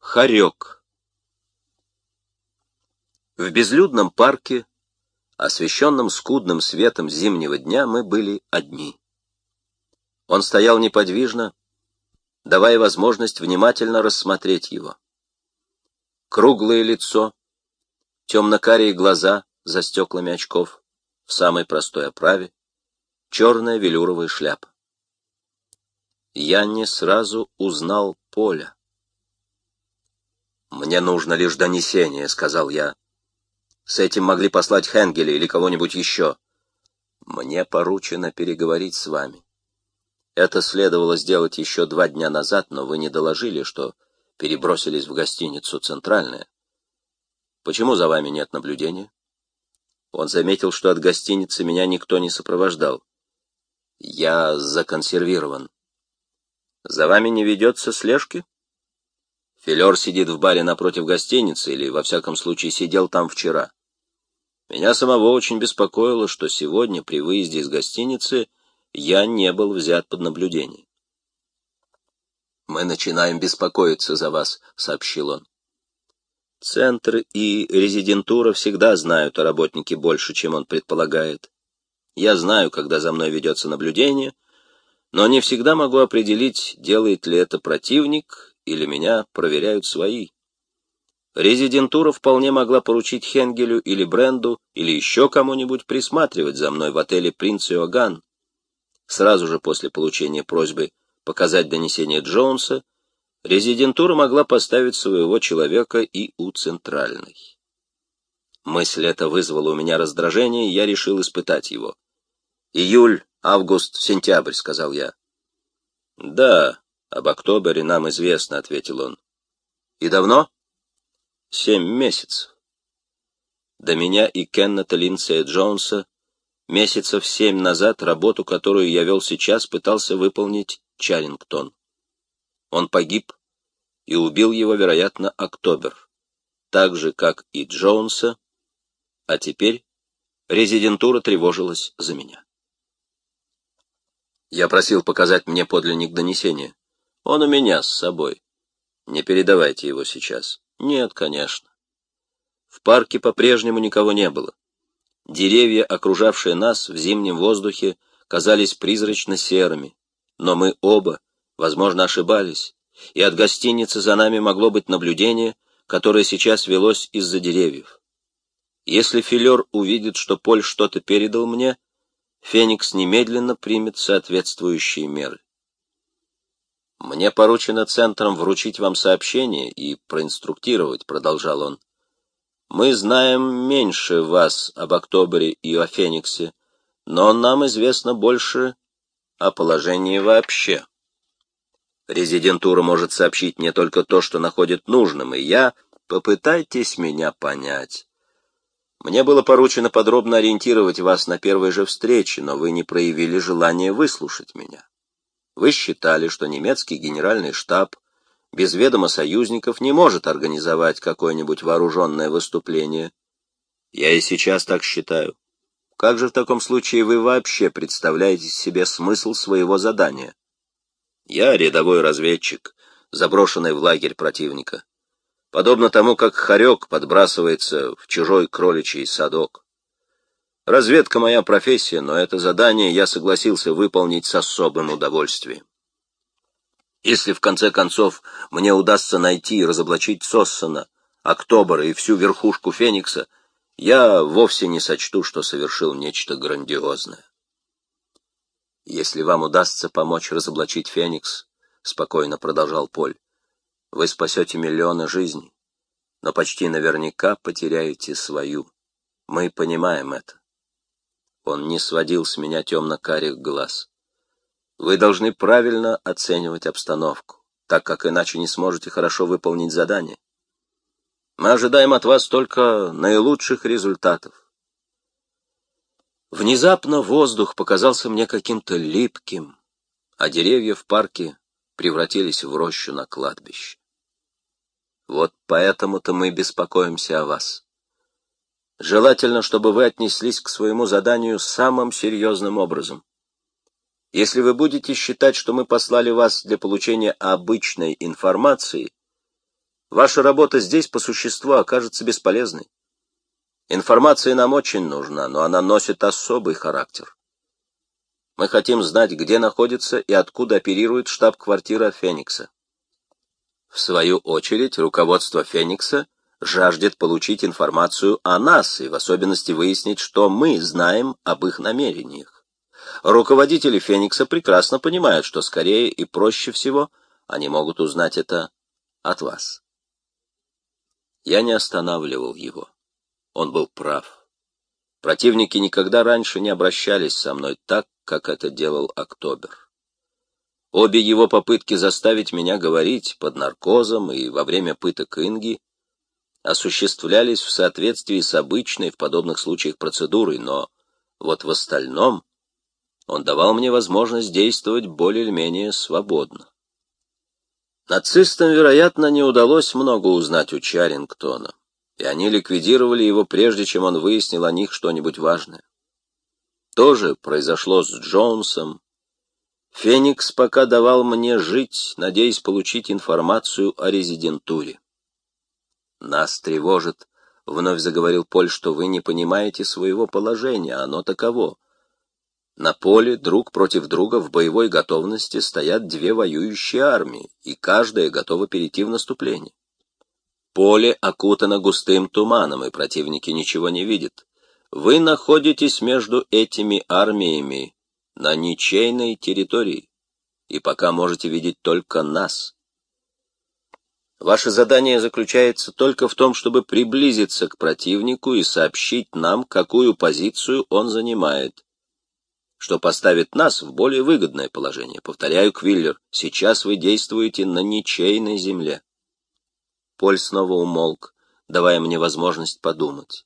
Хорек. В безлюдном парке, освещенном скудным светом зимнего дня, мы были одни. Он стоял неподвижно, давая возможность внимательно рассмотреть его. Круглое лицо, темно-карие глаза за стеклами очков, в самой простой оправе, черная велюровая шляпа. Я не сразу узнал Поля. «Мне нужно лишь донесение», — сказал я. «С этим могли послать Хенгеля или кого-нибудь еще. Мне поручено переговорить с вами. Это следовало сделать еще два дня назад, но вы не доложили, что перебросились в гостиницу «Центральная». Почему за вами нет наблюдения?» Он заметил, что от гостиницы меня никто не сопровождал. «Я законсервирован». «За вами не ведется слежки?» Филер сидит в баре напротив гостиницы, или, во всяком случае, сидел там вчера. Меня самого очень беспокоило, что сегодня, при выезде из гостиницы, я не был взят под наблюдение. «Мы начинаем беспокоиться за вас», — сообщил он. Центр и резидентура всегда знают о работнике больше, чем он предполагает. Я знаю, когда за мной ведется наблюдение, но не всегда могу определить, делает ли это противник или меня проверяют свои. Резидентура вполне могла поручить Хенгелю или Бренду или еще кому-нибудь присматривать за мной в отеле «Принц Иоганн». Сразу же после получения просьбы показать донесение Джонса, резидентура могла поставить своего человека и у Центральной. Мысль эта вызвала у меня раздражение, и я решил испытать его. «Июль, август, сентябрь», — сказал я. «Да, об октобере нам известно, — ответил он. И давно? Семь месяцев. До меня и Кеннета Линдсея Джонса месяцев семь назад работу, которую я вел сейчас, пытался выполнить Чарингтон. Он погиб, и убил его, вероятно, Октобер, так же, как и Джонса, а теперь резидентура тревожилась за меня. Я просил показать мне подлинник донесения. Он у меня с собой. Не передавайте его сейчас. Нет, конечно. В парке по-прежнему никого не было. Деревья, окружавшие нас в зимнем воздухе, казались призрачно серыми, но мы оба, возможно, ошибались, и от гостиницы за нами могло быть наблюдение, которое сейчас велось из-за деревьев. Если Филер увидит, что Поль что-то передал мне, Феникс немедленно примет соответствующие меры. «Мне поручено центром вручить вам сообщение и проинструктировать», — продолжал он. «Мы знаем меньше вас об Октобере и о Фениксе, но нам известно больше о положении вообще. Резидентура может сообщить мне только то, что находит нужным, и я... Попытайтесь меня понять. Мне было поручено подробно ориентировать вас на первой же встрече, но вы не проявили желания выслушать меня. Вы считали, что немецкий генеральный штаб без ведома союзников не может организовать какое-нибудь вооруженное выступление. Я и сейчас так считаю. Как же в таком случае вы вообще представляете себе смысл своего задания? Я рядовой разведчик, заброшенный в лагерь противника. Подобно тому, как хорек подбрасывается в чужой кроличий садок. Разведка моя профессия, но это задание я согласился выполнить с особым удовольствием. Если в конце концов мне удастся найти и разоблачить Соссона, Октобера и всю верхушку Феникса, я вовсе не сочту, что совершил нечто грандиозное. Если вам удастся помочь разоблачить Феникс, — спокойно продолжал Поль, — вы спасете миллионы жизней, но почти наверняка потеряете свою. Мы понимаем это. Он не сводил с меня темно-карих глаз. Вы должны правильно оценивать обстановку, так как иначе не сможете хорошо выполнить задание. Мы ожидаем от вас только наилучших результатов. Внезапно воздух показался мне каким-то липким, а деревья в парке превратились в рощу на кладбище. Вот поэтому-то мы беспокоимся о вас. Желательно, чтобы вы отнеслись к своему заданию самым серьезным образом. Если вы будете считать, что мы послали вас для получения обычной информации, Ваша работа здесь по существу окажется бесполезной. Информация нам очень нужна, но она носит особый характер. Мы хотим знать, где находится и откуда оперирует штаб-квартира Феникса. В свою очередь, руководство Феникса жаждет получить информацию о нас и в особенности выяснить, что мы знаем об их намерениях. Руководители Феникса прекрасно понимают, что скорее и проще всего они могут узнать это от вас. Я не останавливал его. Он был прав. Противники никогда раньше не обращались со мной так, как это делал Октобер. Обе его попытки заставить меня говорить под наркозом и во время пыток Инги осуществлялись в соответствии с обычной в подобных случаях процедурой, но вот в остальном он давал мне возможность действовать более или менее свободно. Нацистам, вероятно, не удалось много узнать у Чарингтона, и они ликвидировали его, прежде чем он выяснил о них что-нибудь важное. То же произошло с Джонсом. Феникс пока давал мне жить, надеясь получить информацию о резидентуре. «Нас тревожит», — вновь заговорил Поль, — «что вы не понимаете своего положения, оно таково. На поле друг против друга в боевой готовности стоят две воюющие армии, и каждая готова перейти в наступление. Поле окутано густым туманом, и противники ничего не видят. Вы находитесь между этими армиями на ничейной территории, и пока можете видеть только нас. Ваше задание заключается только в том, чтобы приблизиться к противнику и сообщить нам, какую позицию он занимает что поставит нас в более выгодное положение. Повторяю, Квиллер, сейчас вы действуете на ничейной земле. Поль снова умолк, давая мне возможность подумать.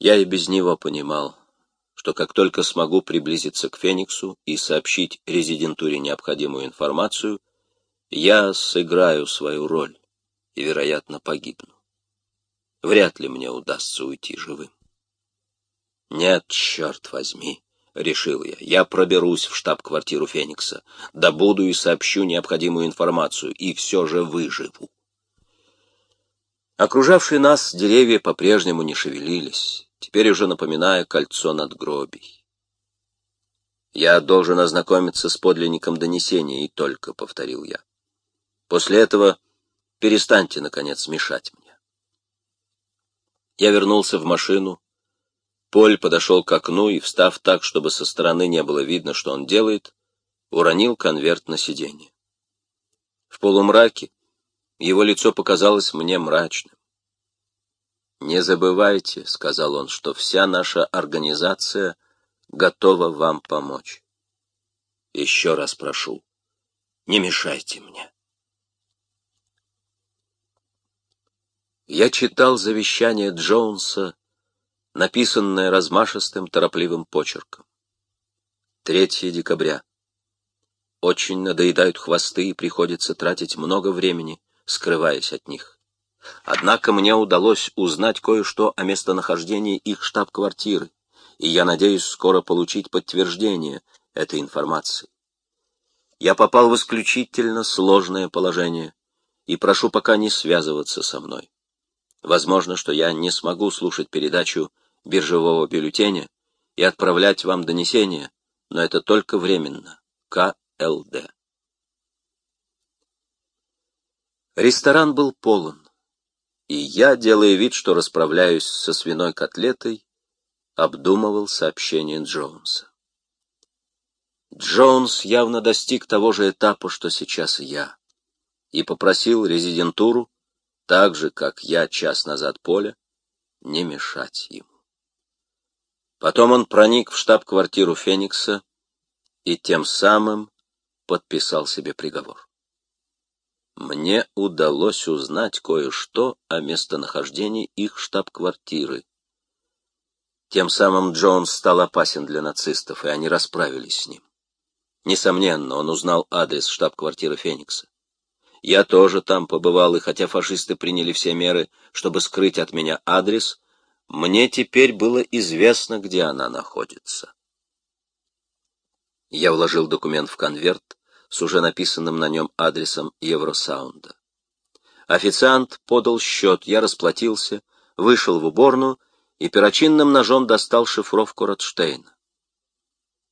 Я и без него понимал, что как только смогу приблизиться к Фениксу и сообщить резидентуре необходимую информацию, я сыграю свою роль и, вероятно, погибну. Вряд ли мне удастся уйти живым. Нет, черт возьми, — решил я. «Я проберусь в штаб-квартиру Феникса, добуду и сообщу необходимую информацию, и все же выживу». Окружавшие нас деревья по-прежнему не шевелились, теперь уже напоминая кольцо надгробий. «Я должен ознакомиться с подлинником донесения, и только», — повторил я. «После этого перестаньте, наконец, мешать мне». Я вернулся в машину, Поль подошел к окну и, встав так, чтобы со стороны не было видно, что он делает, уронил конверт на сиденье. В полумраке его лицо показалось мне мрачным. «Не забывайте», — сказал он, — «что вся наша организация готова вам помочь. Еще раз прошу, не мешайте мне». Я читал завещание Джонса написанное размашистым торопливым почерком. 3 декабря. Очень надоедают хвосты, и приходится тратить много времени, скрываясь от них. Однако мне удалось узнать кое-что о местонахождении их штаб-квартиры, и я надеюсь скоро получить подтверждение этой информации. Я попал в исключительно сложное положение и прошу пока не связываться со мной. Возможно, что я не смогу слушать передачу биржевого бюллетеня и отправлять вам донесение, но это только временно. КЛД. Ресторан был полон, и я, делая вид, что расправляюсь со свиной котлетой, обдумывал сообщение Джонса. Джонс явно достиг того же этапа, что сейчас я, и попросил резидентуру, так же, как я час назад Поля, не мешать ему. Потом он проник в штаб-квартиру Феникса и тем самым подписал себе приговор. Мне удалось узнать кое-что о местонахождении их штаб-квартиры. Тем самым Джонс стал опасен для нацистов, и они расправились с ним. Несомненно, он узнал адрес штаб-квартиры Феникса. Я тоже там побывал, и хотя фашисты приняли все меры, чтобы скрыть от меня адрес, мне теперь было известно, где она находится. Я вложил документ в конверт с уже написанным на нем адресом Евросаунда. Официант подал счет, я расплатился, вышел в уборную и перочинным ножом достал шифровку Ротштейна.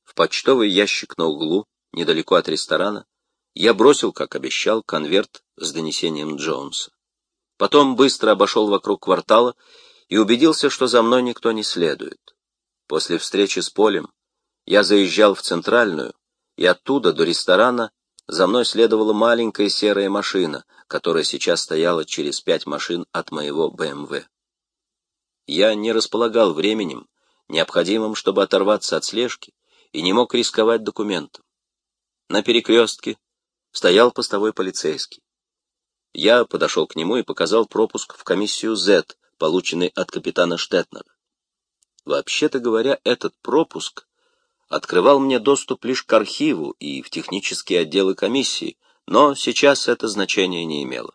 В почтовый ящик на углу, недалеко от ресторана, я бросил, как обещал, конверт с донесением Джонса. Потом быстро обошел вокруг квартала и убедился, что за мной никто не следует. После встречи с Полем я заезжал в Центральную, и оттуда до ресторана за мной следовала маленькая серая машина, которая сейчас стояла через пять машин от моего БМВ. Я не располагал временем, необходимым, чтобы оторваться от слежки, и не мог рисковать документом. На перекрестке стоял постовой полицейский. Я подошел к нему и показал пропуск в комиссию Z, полученный от капитана Штетнера. Вообще-то говоря, этот пропуск открывал мне доступ лишь к архиву и в технические отделы комиссии, но сейчас это значение не имело.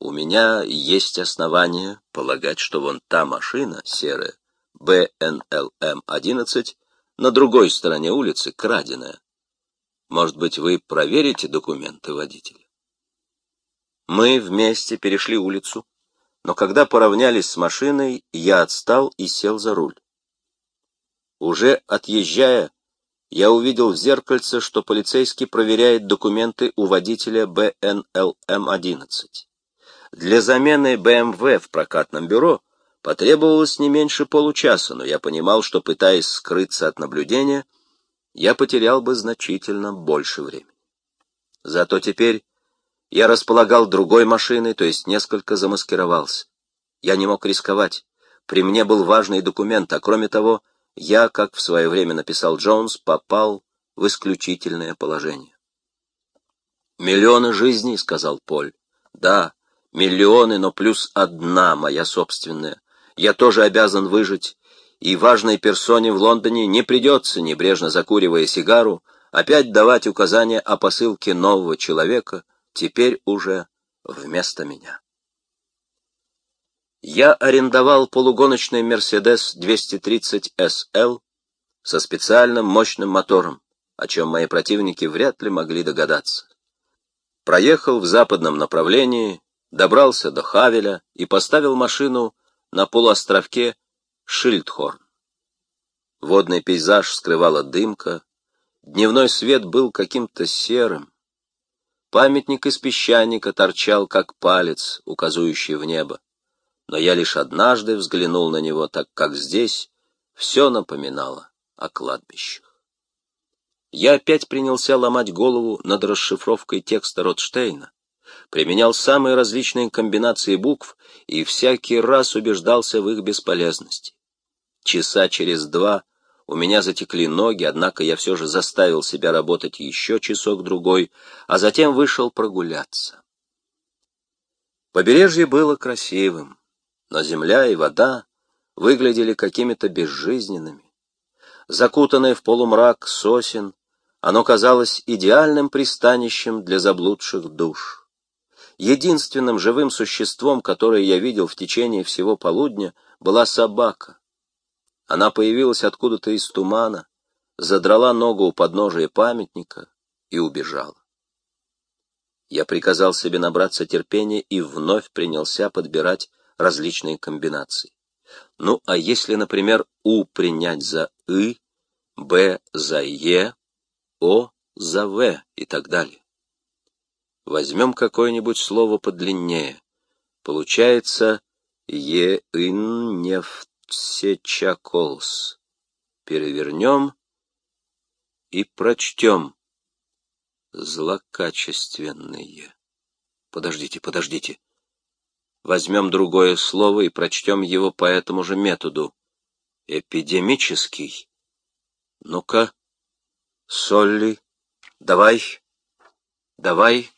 У меня есть основания полагать, что вон та машина, серая, БНЛМ-11, на другой стороне улицы, краденая. Может быть, вы проверите документы водителя? Мы вместе перешли улицу, но когда поравнялись с машиной, я отстал и сел за руль. Уже отъезжая, я увидел в зеркальце, что полицейский проверяет документы у водителя БНЛМ-11. Для замены БМВ в прокатном бюро потребовалось не меньше получаса, но я понимал, что, пытаясь скрыться от наблюдения, я потерял бы значительно больше времени. Зато теперь я располагал другой машиной, то есть несколько замаскировался. Я не мог рисковать. При мне был важный документ, а кроме того, я, как в свое время написал Джонс, попал в исключительное положение. «Миллионы жизней», — сказал Поль. «Да, миллионы, но плюс одна моя собственная. Я тоже обязан выжить, и важной персоне в Лондоне не придется, небрежно закуривая сигару, опять давать указания о посылке нового человека, теперь уже вместо меня. Я арендовал полугоночный Mercedes 230 SL со специальным мощным мотором, о чем мои противники вряд ли могли догадаться. Проехал в западном направлении, добрался до Хавеля и поставил машину на полуостровке Шильдхорн. Водный пейзаж скрывала дымка, дневной свет был каким-то серым. Памятник из песчаника торчал, как палец, указывающий в небо но я лишь однажды взглянул на него, так как здесь все напоминало о кладбищах. Я опять принялся ломать голову над расшифровкой текста Ротштейна, применял самые различные комбинации букв и всякий раз убеждался в их бесполезности. Часа через два у меня затекли ноги, однако я все же заставил себя работать еще часок-другой, а затем вышел прогуляться. Побережье было красивым но земля и вода выглядели какими-то безжизненными. Закутанное в полумрак сосен, оно казалось идеальным пристанищем для заблудших душ. Единственным живым существом, которое я видел в течение всего полудня, была собака. Она появилась откуда-то из тумана, задрала ногу у подножия памятника и убежала. Я приказал себе набраться терпения и вновь принялся подбирать различные комбинации. Ну, а если, например, У принять за И, Б за Е, О за В и так далее? Возьмем какое-нибудь слово подлиннее. Получается Е-ин нефтсечаколс. Перевернем и прочтем. Злокачественные. Подождите, подождите. Возьмем другое слово и прочтем его по этому же методу. Эпидемический. Ну-ка, Солли, давай, давай.